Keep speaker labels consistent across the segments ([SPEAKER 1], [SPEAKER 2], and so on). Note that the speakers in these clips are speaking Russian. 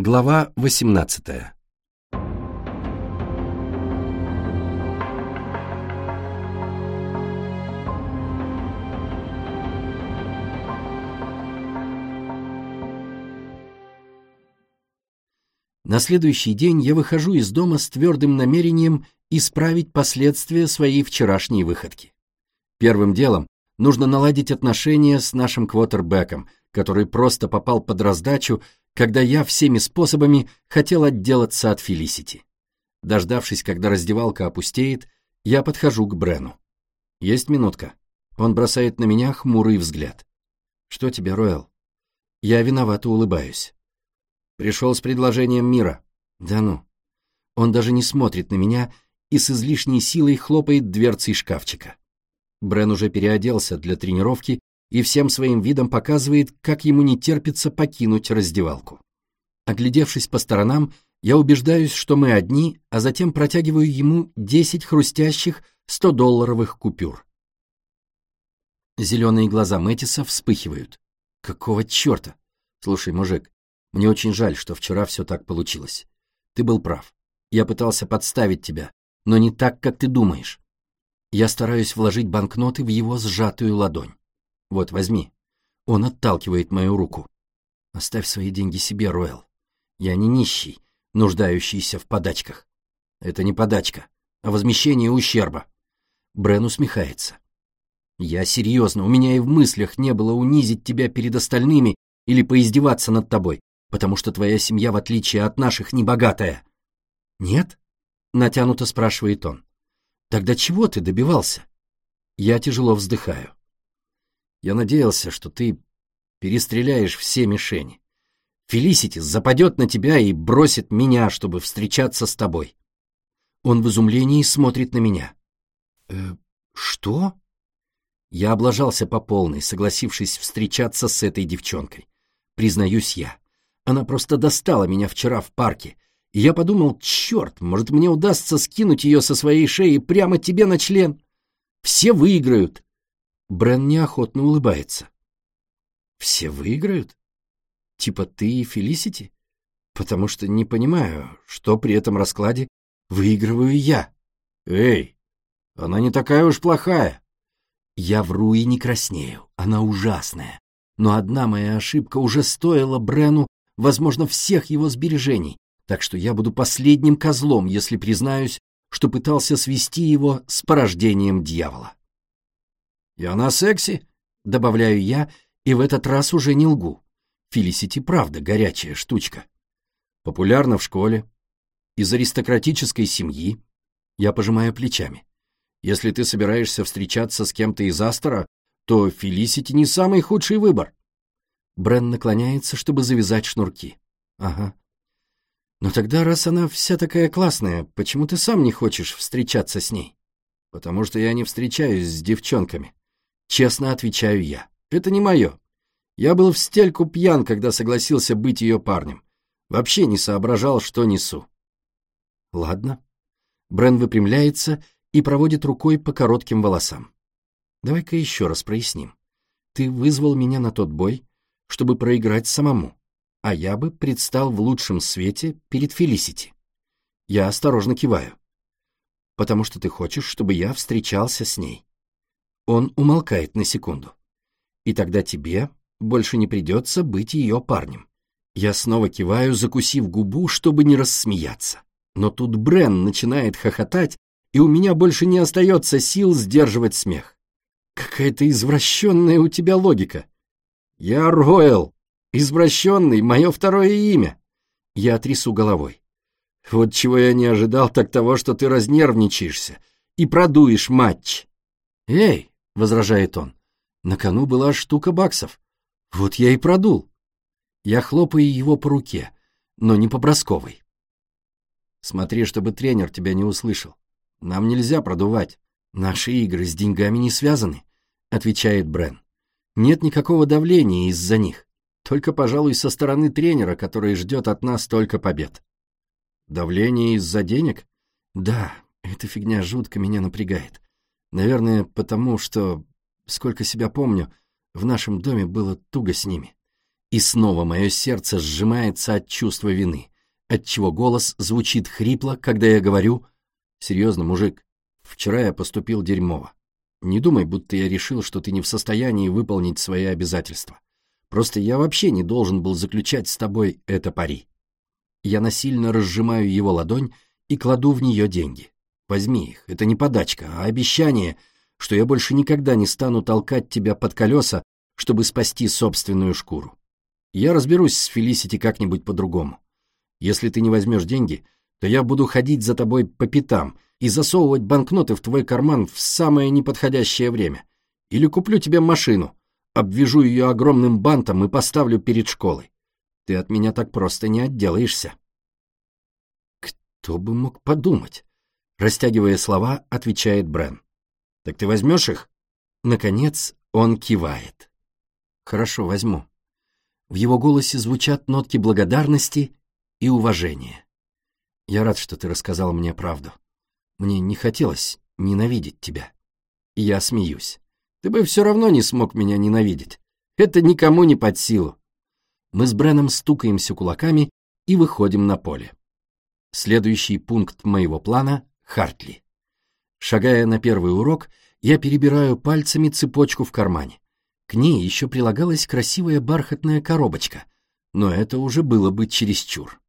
[SPEAKER 1] Глава 18 На следующий день я выхожу из дома с твердым намерением исправить последствия своей вчерашней выходки. Первым делом нужно наладить отношения с нашим квотербеком, который просто попал под раздачу, когда я всеми способами хотел отделаться от Фелисити. Дождавшись, когда раздевалка опустеет, я подхожу к Брену. «Есть минутка?» Он бросает на меня хмурый взгляд. «Что тебе, Роэл?» Я виновато улыбаюсь. Пришел с предложением мира. Да ну. Он даже не смотрит на меня и с излишней силой хлопает дверцей шкафчика. Брен уже переоделся для тренировки и всем своим видом показывает, как ему не терпится покинуть раздевалку. Оглядевшись по сторонам, я убеждаюсь, что мы одни, а затем протягиваю ему 10 хрустящих 100-долларовых купюр. Зеленые глаза Мэтиса вспыхивают. Какого черта? Слушай, мужик, мне очень жаль, что вчера все так получилось. Ты был прав. Я пытался подставить тебя, но не так, как ты думаешь. Я стараюсь вложить банкноты в его сжатую ладонь. Вот, возьми. Он отталкивает мою руку. Оставь свои деньги себе, Роэл. Я не нищий, нуждающийся в подачках. Это не подачка, а возмещение ущерба. Брен усмехается. Я серьезно, у меня и в мыслях не было унизить тебя перед остальными или поиздеваться над тобой потому что твоя семья, в отличие от наших, не богатая. Нет? Натянуто спрашивает он. Тогда чего ты добивался? Я тяжело вздыхаю. Я надеялся, что ты перестреляешь все мишени. Фелисити западет на тебя и бросит меня, чтобы встречаться с тобой. Он в изумлении смотрит на меня. «Э, что? Я облажался по полной, согласившись встречаться с этой девчонкой. Признаюсь я. Она просто достала меня вчера в парке. И я подумал, черт, может, мне удастся скинуть ее со своей шеи прямо тебе на член. Все выиграют. Брен неохотно улыбается. Все выиграют? Типа ты и Фелисити? Потому что не понимаю, что при этом раскладе выигрываю я. Эй, она не такая уж плохая. Я вру и не краснею, она ужасная. Но одна моя ошибка уже стоила Брену возможно, всех его сбережений, так что я буду последним козлом, если признаюсь, что пытался свести его с порождением дьявола. «И она секси», — добавляю я, и в этот раз уже не лгу. Фелисити правда горячая штучка. Популярна в школе, из аристократической семьи. Я пожимаю плечами. Если ты собираешься встречаться с кем-то из Астора, то Фелисити не самый худший выбор. Брен наклоняется, чтобы завязать шнурки. Ага. Но тогда, раз она вся такая классная, почему ты сам не хочешь встречаться с ней? Потому что я не встречаюсь с девчонками. Честно отвечаю я. Это не мое. Я был в стельку пьян, когда согласился быть ее парнем. Вообще не соображал, что несу. Ладно. Брен выпрямляется и проводит рукой по коротким волосам. Давай-ка еще раз проясним. Ты вызвал меня на тот бой, чтобы проиграть самому, а я бы предстал в лучшем свете перед Фелисити. Я осторожно киваю. Потому что ты хочешь, чтобы я встречался с ней. Он умолкает на секунду. И тогда тебе больше не придется быть ее парнем. Я снова киваю, закусив губу, чтобы не рассмеяться. Но тут Брен начинает хохотать, и у меня больше не остается сил сдерживать смех. Какая-то извращенная у тебя логика. «Я Ройл, извращенный, мое второе имя». Я трясу головой. «Вот чего я не ожидал, так того, что ты разнервничаешься и продуешь матч». «Эй», — возражает он, — «на кону была штука баксов. Вот я и продул». Я хлопаю его по руке, но не по бросковой. «Смотри, чтобы тренер тебя не услышал. Нам нельзя продувать. Наши игры с деньгами не связаны», — отвечает Брен. Нет никакого давления из-за них, только, пожалуй, со стороны тренера, который ждет от нас только побед. Давление из-за денег? Да, эта фигня жутко меня напрягает. Наверное, потому что, сколько себя помню, в нашем доме было туго с ними. И снова мое сердце сжимается от чувства вины, отчего голос звучит хрипло, когда я говорю «Серьезно, мужик, вчера я поступил дерьмово. Не думай, будто я решил, что ты не в состоянии выполнить свои обязательства. Просто я вообще не должен был заключать с тобой это пари. Я насильно разжимаю его ладонь и кладу в нее деньги. Возьми их, это не подачка, а обещание, что я больше никогда не стану толкать тебя под колеса, чтобы спасти собственную шкуру. Я разберусь с Фелисити как-нибудь по-другому. Если ты не возьмешь деньги, то я буду ходить за тобой по пятам и засовывать банкноты в твой карман в самое неподходящее время. Или куплю тебе машину, обвяжу ее огромным бантом и поставлю перед школой. Ты от меня так просто не отделаешься. Кто бы мог подумать? Растягивая слова, отвечает Брен. Так ты возьмешь их? Наконец он кивает. Хорошо, возьму. В его голосе звучат нотки благодарности и уважения. Я рад, что ты рассказал мне правду. Мне не хотелось ненавидеть тебя. И я смеюсь. Ты бы все равно не смог меня ненавидеть. Это никому не под силу. Мы с Бреном стукаемся кулаками и выходим на поле. Следующий пункт моего плана — Хартли. Шагая на первый урок, я перебираю пальцами цепочку в кармане. К ней еще прилагалась красивая бархатная коробочка, но это уже было бы чересчур.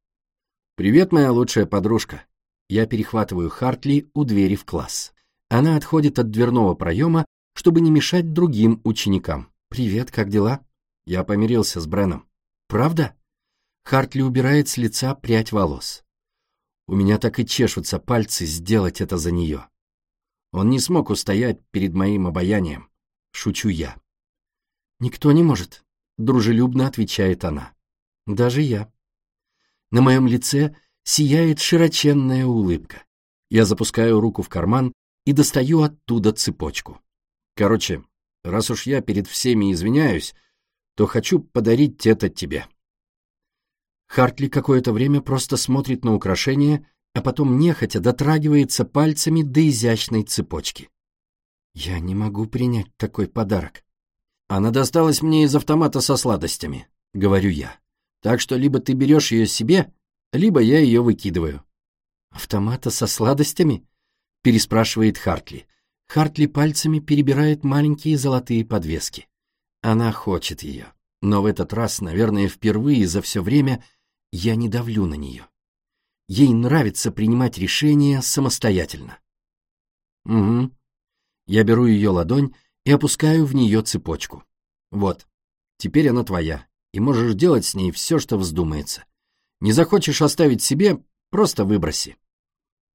[SPEAKER 1] «Привет, моя лучшая подружка». Я перехватываю Хартли у двери в класс. Она отходит от дверного проема, чтобы не мешать другим ученикам. «Привет, как дела?» Я помирился с Бреном. «Правда?» Хартли убирает с лица прядь волос. У меня так и чешутся пальцы сделать это за нее. Он не смог устоять перед моим обаянием. Шучу я. «Никто не может», — дружелюбно отвечает она. «Даже я». На моем лице сияет широченная улыбка. Я запускаю руку в карман и достаю оттуда цепочку. Короче, раз уж я перед всеми извиняюсь, то хочу подарить это тебе. Хартли какое-то время просто смотрит на украшение, а потом нехотя дотрагивается пальцами до изящной цепочки. Я не могу принять такой подарок. Она досталась мне из автомата со сладостями, говорю я. Так что либо ты берешь ее себе, либо я ее выкидываю. «Автомата со сладостями?» — переспрашивает Хартли. Хартли пальцами перебирает маленькие золотые подвески. Она хочет ее, но в этот раз, наверное, впервые за все время я не давлю на нее. Ей нравится принимать решения самостоятельно. Угу. Я беру ее ладонь и опускаю в нее цепочку. Вот, теперь она твоя, и можешь делать с ней все, что вздумается. Не захочешь оставить себе, просто выброси.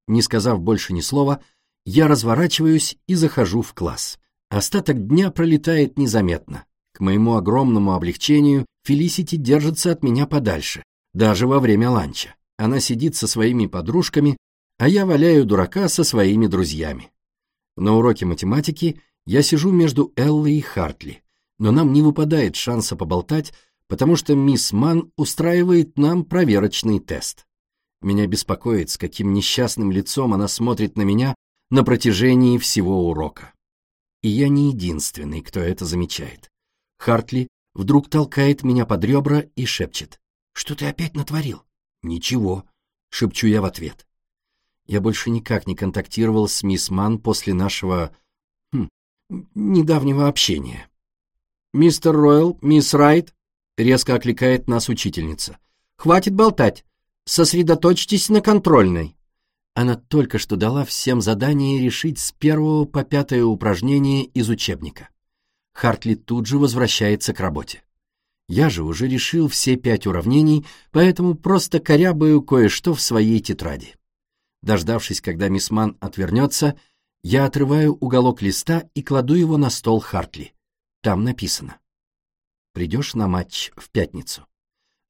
[SPEAKER 1] Не сказав больше ни слова, я разворачиваюсь и захожу в класс. Остаток дня пролетает незаметно. К моему огромному облегчению Фелисити держится от меня подальше, даже во время ланча. Она сидит со своими подружками, а я валяю дурака со своими друзьями. На уроке математики я сижу между Эллой и Хартли, но нам не выпадает шанса поболтать, потому что мисс Ман устраивает нам проверочный тест. Меня беспокоит, с каким несчастным лицом она смотрит на меня на протяжении всего урока. И я не единственный, кто это замечает. Хартли вдруг толкает меня под ребра и шепчет. «Что ты опять натворил?» «Ничего», — шепчу я в ответ. Я больше никак не контактировал с мисс Ман после нашего... Хм, недавнего общения. «Мистер Ройл, мисс Райт», — резко окликает нас учительница. «Хватит болтать. Сосредоточьтесь на контрольной». Она только что дала всем задание решить с первого по пятое упражнение из учебника. Хартли тут же возвращается к работе. Я же уже решил все пять уравнений, поэтому просто корябаю кое-что в своей тетради. Дождавшись, когда мисс Ман отвернется, я отрываю уголок листа и кладу его на стол Хартли. Там написано придешь на матч в пятницу.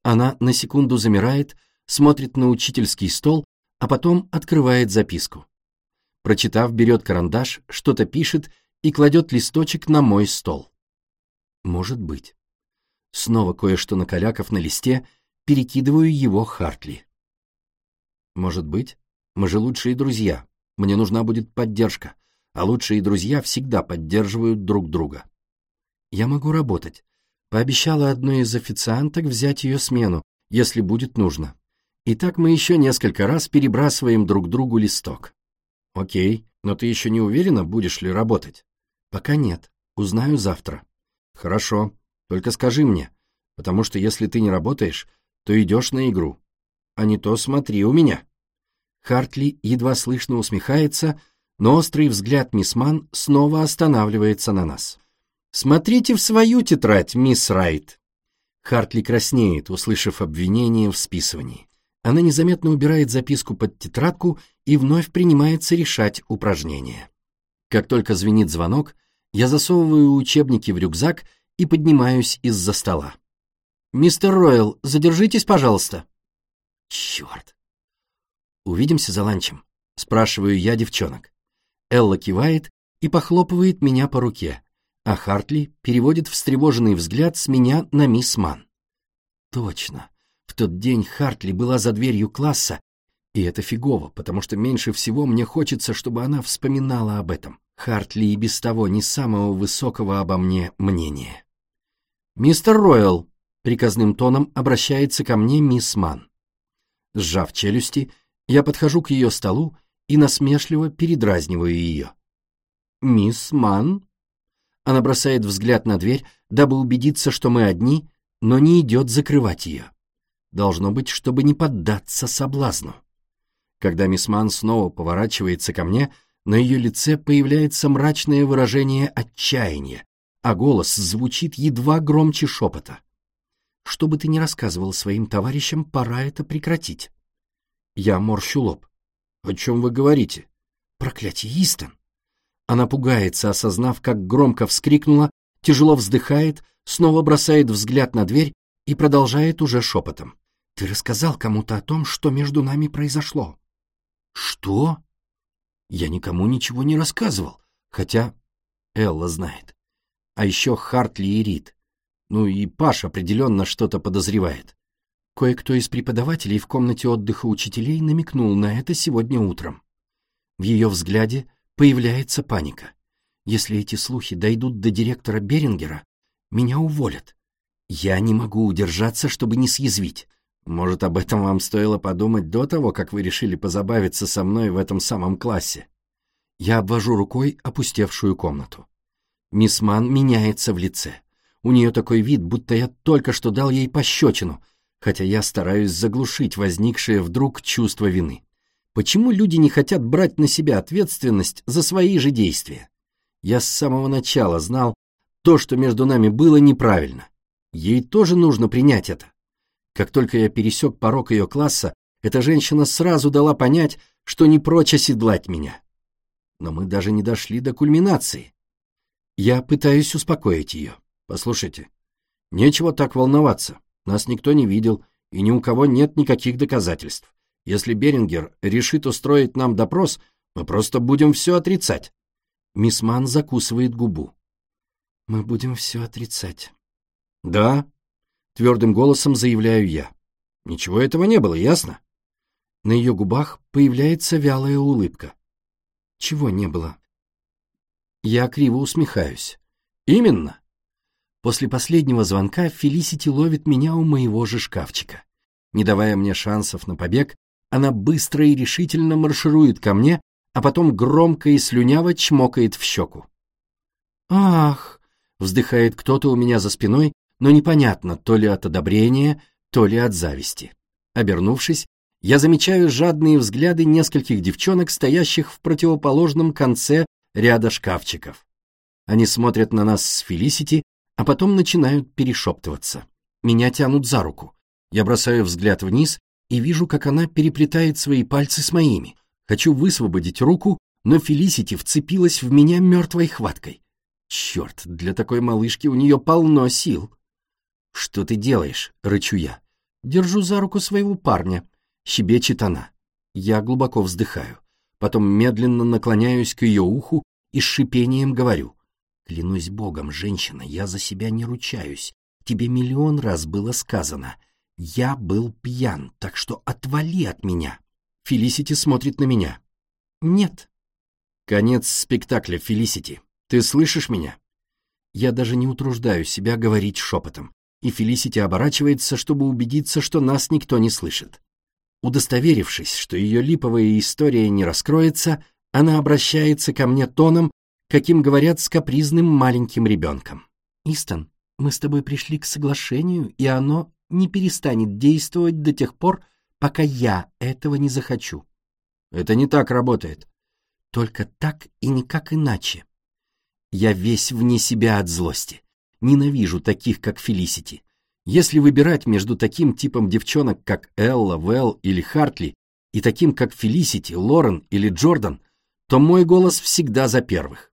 [SPEAKER 1] Она на секунду замирает, смотрит на учительский стол, а потом открывает записку. Прочитав, берет карандаш, что-то пишет и кладет листочек на мой стол. Может быть. Снова кое-что накаляков на листе, перекидываю его Хартли. Может быть. Мы же лучшие друзья. Мне нужна будет поддержка, а лучшие друзья всегда поддерживают друг друга. Я могу работать, Пообещала одной из официанток взять ее смену, если будет нужно. И так мы еще несколько раз перебрасываем друг другу листок. Окей, но ты еще не уверена, будешь ли работать? Пока нет. Узнаю завтра. Хорошо. Только скажи мне, потому что если ты не работаешь, то идешь на игру. А не то смотри у меня. Хартли едва слышно усмехается, но острый взгляд мисс Ман снова останавливается на нас. «Смотрите в свою тетрадь, мисс Райт!» Хартли краснеет, услышав обвинение в списывании. Она незаметно убирает записку под тетрадку и вновь принимается решать упражнение. Как только звенит звонок, я засовываю учебники в рюкзак и поднимаюсь из-за стола. «Мистер Ройл, задержитесь, пожалуйста». «Черт!» «Увидимся за ланчем», — спрашиваю я девчонок. Элла кивает и похлопывает меня по руке, а Хартли переводит встревоженный взгляд с меня на мисс Ман. Точно. В тот день Хартли была за дверью класса, и это фигово, потому что меньше всего мне хочется, чтобы она вспоминала об этом. Хартли и без того не самого высокого обо мне мнения. «Мистер Ройл», — приказным тоном обращается ко мне мисс Ман. Сжав челюсти, я подхожу к ее столу и насмешливо передразниваю ее. «Мисс Ман?» Она бросает взгляд на дверь, дабы убедиться, что мы одни, но не идет закрывать ее. Должно быть, чтобы не поддаться соблазну. Когда мисс Ман снова поворачивается ко мне, на ее лице появляется мрачное выражение отчаяния, а голос звучит едва громче шепота. «Что бы ты ни рассказывал своим товарищам, пора это прекратить». Я морщу лоб. «О чем вы говорите?» «Проклятие, Истон!» Она пугается, осознав, как громко вскрикнула, тяжело вздыхает, снова бросает взгляд на дверь и продолжает уже шепотом. «Ты рассказал кому-то о том, что между нами произошло». «Что?» «Я никому ничего не рассказывал, хотя Элла знает. А еще Хартли и Рид. Ну и Паш определенно что-то подозревает. Кое-кто из преподавателей в комнате отдыха учителей намекнул на это сегодня утром. В ее взгляде появляется паника. Если эти слухи дойдут до директора Берингера, меня уволят. Я не могу удержаться, чтобы не съязвить. Может, об этом вам стоило подумать до того, как вы решили позабавиться со мной в этом самом классе? Я обвожу рукой опустевшую комнату. Мисс Ман меняется в лице. У нее такой вид, будто я только что дал ей пощечину — хотя я стараюсь заглушить возникшее вдруг чувство вины. Почему люди не хотят брать на себя ответственность за свои же действия? Я с самого начала знал, то, что между нами было, неправильно. Ей тоже нужно принять это. Как только я пересек порог ее класса, эта женщина сразу дала понять, что не прочь оседлать меня. Но мы даже не дошли до кульминации. Я пытаюсь успокоить ее. Послушайте, нечего так волноваться. Нас никто не видел, и ни у кого нет никаких доказательств. Если Берингер решит устроить нам допрос, мы просто будем все отрицать. Мисс Ман закусывает губу. Мы будем все отрицать. Да, твердым голосом заявляю я. Ничего этого не было, ясно? На ее губах появляется вялая улыбка. Чего не было? Я криво усмехаюсь. Именно. После последнего звонка Фелисити ловит меня у моего же шкафчика. Не давая мне шансов на побег, она быстро и решительно марширует ко мне, а потом громко и слюняво чмокает в щеку. «Ах!» — вздыхает кто-то у меня за спиной, но непонятно, то ли от одобрения, то ли от зависти. Обернувшись, я замечаю жадные взгляды нескольких девчонок, стоящих в противоположном конце ряда шкафчиков. Они смотрят на нас с Фелисити, а потом начинают перешептываться. Меня тянут за руку. Я бросаю взгляд вниз и вижу, как она переплетает свои пальцы с моими. Хочу высвободить руку, но Фелисити вцепилась в меня мертвой хваткой. Черт, для такой малышки у нее полно сил. «Что ты делаешь?» — рычу я. «Держу за руку своего парня», — щебечет она. Я глубоко вздыхаю. Потом медленно наклоняюсь к ее уху и с шипением говорю. Клянусь богом, женщина, я за себя не ручаюсь. Тебе миллион раз было сказано. Я был пьян, так что отвали от меня. Фелисити смотрит на меня. Нет. Конец спектакля, Фелисити. Ты слышишь меня? Я даже не утруждаю себя говорить шепотом, и Фелисити оборачивается, чтобы убедиться, что нас никто не слышит. Удостоверившись, что ее липовая история не раскроется, она обращается ко мне тоном, каким говорят с капризным маленьким ребенком. «Истон, мы с тобой пришли к соглашению, и оно не перестанет действовать до тех пор, пока я этого не захочу». «Это не так работает». «Только так и никак иначе». Я весь вне себя от злости. Ненавижу таких, как Фелисити. Если выбирать между таким типом девчонок, как Элла, Вэл или Хартли, и таким, как Фелисити, Лорен или Джордан, то мой голос всегда за первых.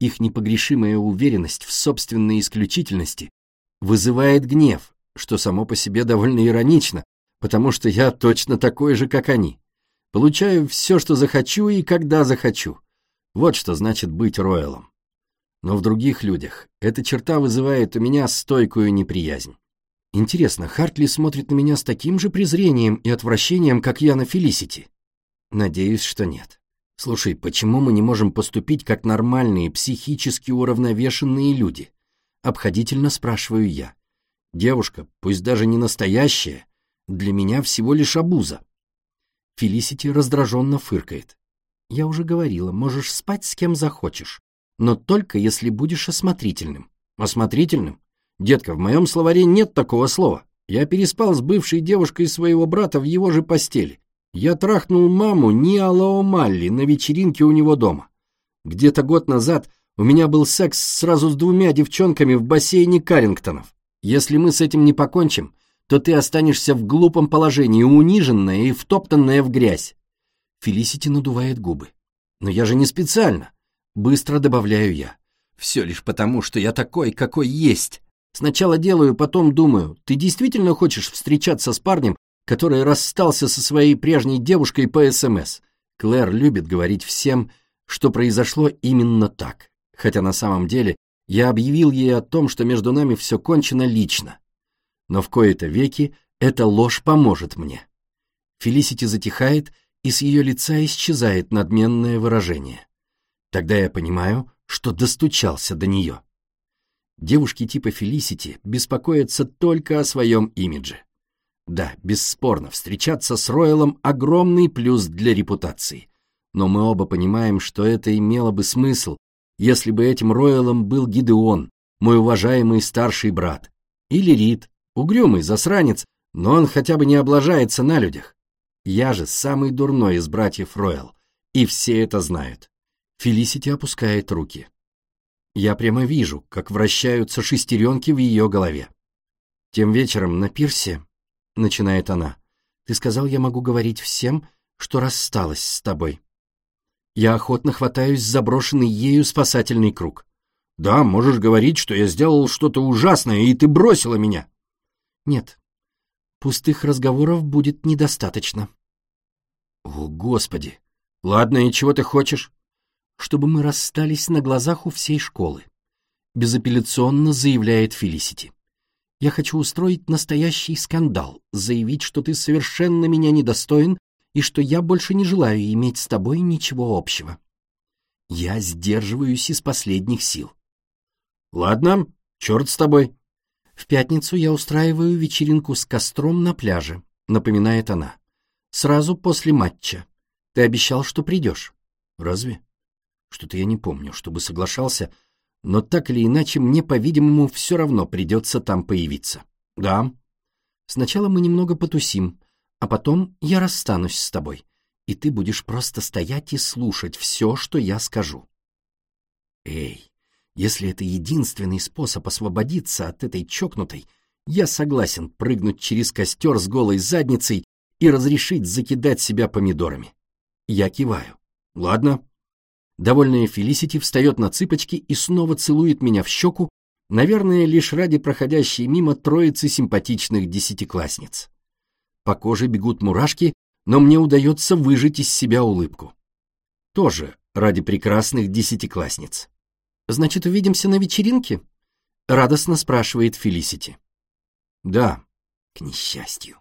[SPEAKER 1] Их непогрешимая уверенность в собственной исключительности вызывает гнев, что само по себе довольно иронично, потому что я точно такой же, как они. Получаю все, что захочу и когда захочу. Вот что значит быть Роялом. Но в других людях эта черта вызывает у меня стойкую неприязнь. Интересно, Хартли смотрит на меня с таким же презрением и отвращением, как я на Фелисити? Надеюсь, что нет. Слушай, почему мы не можем поступить как нормальные, психически уравновешенные люди? Обходительно спрашиваю я. Девушка, пусть даже не настоящая, для меня всего лишь обуза. Фелисити раздраженно фыркает. Я уже говорила, можешь спать с кем захочешь, но только если будешь осмотрительным. Осмотрительным? Детка, в моем словаре нет такого слова. Я переспал с бывшей девушкой своего брата в его же постели. Я трахнул маму Ниалао Малли на вечеринке у него дома. Где-то год назад у меня был секс сразу с двумя девчонками в бассейне Карингтонов. Если мы с этим не покончим, то ты останешься в глупом положении, униженная и втоптанная в грязь. Фелисити надувает губы. Но я же не специально. Быстро добавляю я. Все лишь потому, что я такой, какой есть. Сначала делаю, потом думаю, ты действительно хочешь встречаться с парнем, который расстался со своей прежней девушкой по СМС. Клэр любит говорить всем, что произошло именно так, хотя на самом деле я объявил ей о том, что между нами все кончено лично. Но в кои-то веки эта ложь поможет мне. Фелисити затихает, и с ее лица исчезает надменное выражение. Тогда я понимаю, что достучался до нее. Девушки типа Фелисити беспокоятся только о своем имидже. Да, бесспорно, встречаться с Ройлом – огромный плюс для репутации. Но мы оба понимаем, что это имело бы смысл, если бы этим Ройлом был Гидеон, мой уважаемый старший брат. Или Рид, угрюмый засранец, но он хотя бы не облажается на людях. Я же самый дурной из братьев Ройл, и все это знают. Фелисити опускает руки. Я прямо вижу, как вращаются шестеренки в ее голове. Тем вечером на пирсе — начинает она. «Ты сказал, я могу говорить всем, что рассталась с тобой». Я охотно хватаюсь за брошенный ею спасательный круг. «Да, можешь говорить, что я сделал что-то ужасное, и ты бросила меня». «Нет, пустых разговоров будет недостаточно». «О, Господи! Ладно, и чего ты хочешь?» «Чтобы мы расстались на глазах у всей школы», — безапелляционно заявляет Фелисити. Я хочу устроить настоящий скандал, заявить, что ты совершенно меня недостоин и что я больше не желаю иметь с тобой ничего общего. Я сдерживаюсь из последних сил. Ладно, черт с тобой. В пятницу я устраиваю вечеринку с костром на пляже, напоминает она. Сразу после матча. Ты обещал, что придешь. Разве? Что-то я не помню, чтобы соглашался но так или иначе мне, по-видимому, все равно придется там появиться. Да. Сначала мы немного потусим, а потом я расстанусь с тобой, и ты будешь просто стоять и слушать все, что я скажу. Эй, если это единственный способ освободиться от этой чокнутой, я согласен прыгнуть через костер с голой задницей и разрешить закидать себя помидорами. Я киваю. Ладно, Довольная Фелисити встает на цыпочки и снова целует меня в щеку, наверное, лишь ради проходящей мимо троицы симпатичных десятиклассниц. По коже бегут мурашки, но мне удается выжать из себя улыбку. Тоже ради прекрасных десятиклассниц. «Значит, увидимся на вечеринке?» — радостно спрашивает Фелисити. «Да, к несчастью».